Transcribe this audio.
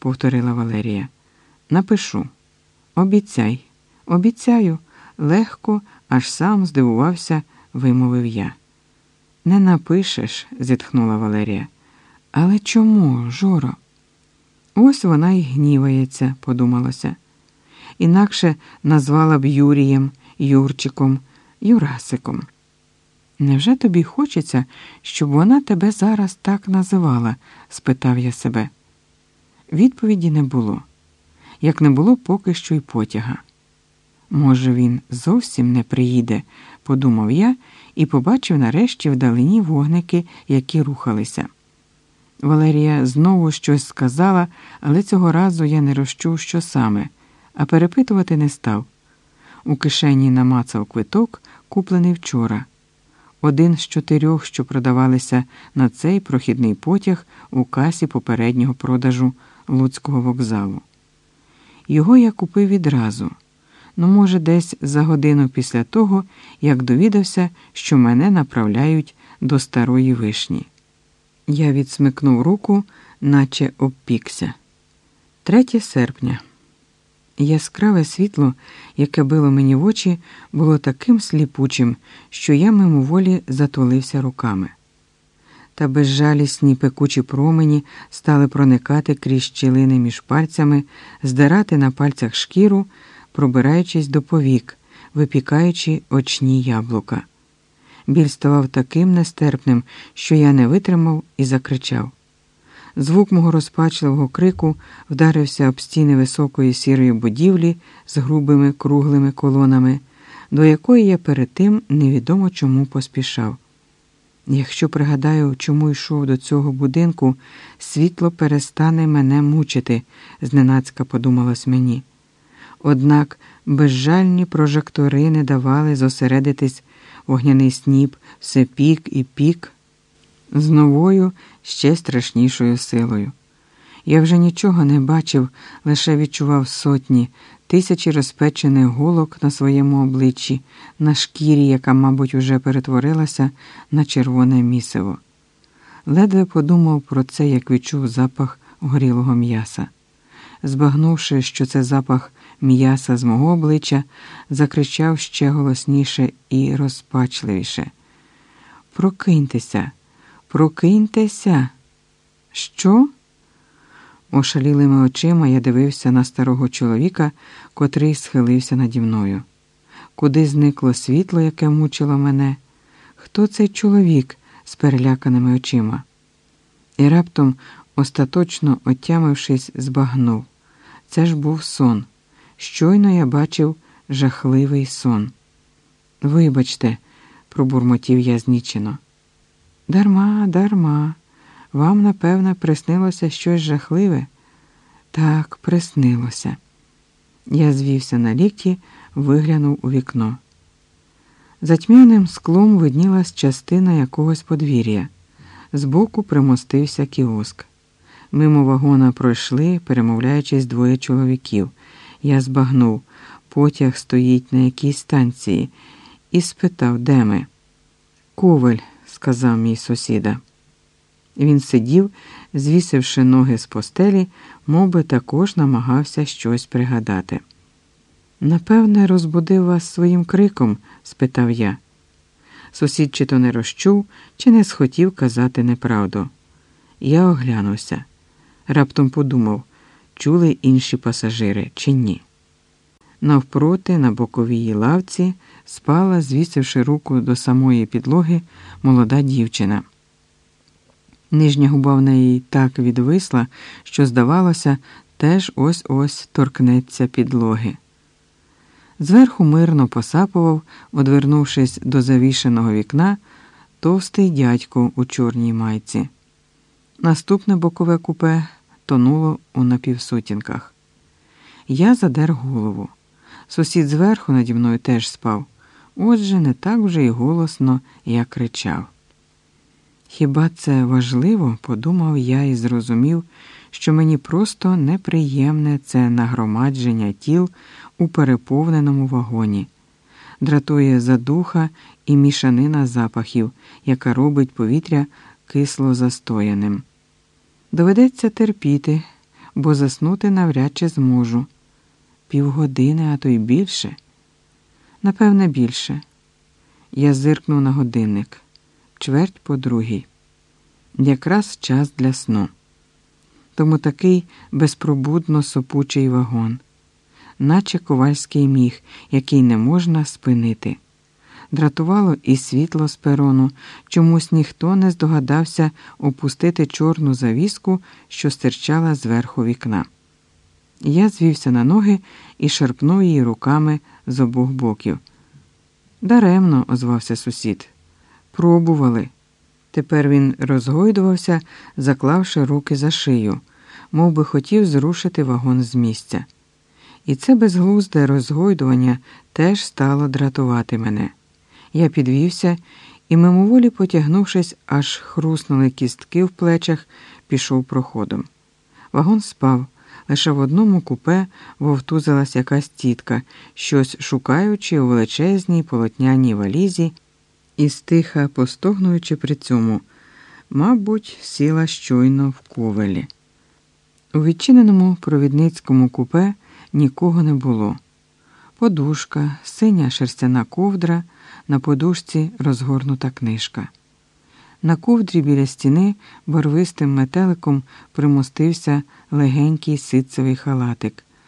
повторила Валерія. Напишу. Обіцяй, обіцяю, легко, аж сам здивувався, вимовив я. Не напишеш, зітхнула Валерія. Але чому, Жоро? Ось вона й гнівається, подумалося. Інакше назвала б Юрієм, Юрчиком, Юрасиком. Невже тобі хочеться, щоб вона тебе зараз так називала? спитав я себе. Відповіді не було, як не було поки що й потяга. Може, він зовсім не приїде, подумав я і побачив нарешті вдалині вогники, які рухалися. Валерія знову щось сказала, але цього разу я не розчув, що саме, а перепитувати не став. У кишені намацав квиток, куплений вчора. Один з чотирьох, що продавалися на цей прохідний потяг у касі попереднього продажу Луцького вокзалу. Його я купив відразу, ну, може, десь за годину після того, як довідався, що мене направляють до старої вишні. Я відсмикнув руку, наче обпікся. 3 серпня. Яскраве світло, яке било мені в очі, було таким сліпучим, що я мимоволі затулився руками. Та безжалісні пекучі промені стали проникати крізь щілини між пальцями, здирати на пальцях шкіру, пробираючись до повік, випікаючи очні яблука. Біль ставав таким нестерпним, що я не витримав і закричав. Звук мого розпачливого крику вдарився об стіни високої сірої будівлі з грубими круглими колонами, до якої я перед тим невідомо чому поспішав. Якщо пригадаю, чому йшов до цього будинку, світло перестане мене мучити, зненацька подумалось мені. Однак безжальні прожектори не давали зосередитись вогняний сніп, все пік і пік з новою, ще страшнішою силою. Я вже нічого не бачив, лише відчував сотні, тисячі розпечених голок на своєму обличчі, на шкірі, яка, мабуть, уже перетворилася на червоне місиво. Ледве подумав про це, як відчув запах горілого м'яса. Збагнувши, що це запах м'яса з мого обличчя, закричав ще голосніше і розпачливіше. Прокиньтеся, прокиньтеся. Що? Ошалілими очима я дивився на старого чоловіка, котрий схилився наді мною. Куди зникло світло, яке мучило мене? Хто цей чоловік з переляканими очима? І раптом, остаточно отямившись, збагнув. Це ж був сон. Щойно я бачив жахливий сон. Вибачте, пробурмотів я знічено. Дарма, дарма. Вам, напевно, приснилося щось жахливе? Так, приснилося. Я звівся на лікті, виглянув у вікно. За тьмяним склом виднілась частина якогось подвір'я. Збоку примостився кіоск. Мимо вагона пройшли, перемовляючись двоє чоловіків. Я збагнув, потяг стоїть на якійсь станції, і спитав, де ми. Ковель, сказав мій сусіда. Він сидів, звісивши ноги з постелі, мов би також намагався щось пригадати. Напевне, розбудив вас своїм криком? спитав я. Сусід чи то не розчув, чи не схотів казати неправду. Я оглянувся. Раптом подумав, чули інші пасажири чи ні. Навпроти, на боковій лавці, спала, звісивши руку до самої підлоги, молода дівчина. Нижня губа в неї так відвисла, що, здавалося, теж ось ось торкнеться підлоги. Зверху мирно посапував, одвернувшись до завішеного вікна, товстий дядько у чорній майці. Наступне бокове купе тонуло у напівсутінках. Я задер голову. Сусід зверху наді мною теж спав, отже, не так вже й голосно я кричав. Хіба це важливо? подумав я і зрозумів, що мені просто неприємне це нагромадження тіл у переповненому вагоні, дратує задуха і мішанина запахів, яка робить повітря кисло застояним. Доведеться терпіти, бо заснути навряд чи зможу. Півгодини, а то й більше. Напевне, більше. Я зиркнув на годинник чверть по другій. Якраз час для сну. Тому такий безпробудно сопучий вагон, наче ковальський міг, який не можна спинити. Дратувало і світло з перону, чомусь ніхто не здогадався опустити чорну завіску, що стирчала зверху вікна. Я звівся на ноги і шарпнув її руками з обох боків. Даремно, озвався сусід. Пробували. Тепер він розгойдувався, заклавши руки за шию, мов би хотів зрушити вагон з місця. І це безглузде розгойдування теж стало дратувати мене. Я підвівся і, мимоволі потягнувшись, аж хруснули кістки в плечах, пішов проходом. Вагон спав. Лише в одному купе вовтузилась якась тітка, щось шукаючи у величезній полотняній валізі і стиха постогнуючи при цьому, мабуть, сіла щойно в ковелі. У відчиненому провідницькому купе нікого не було. Подушка, синя шерстяна ковдра, на подушці розгорнута книжка. На ковдрі біля стіни барвистим метеликом примостився легенький ситцевий халатик.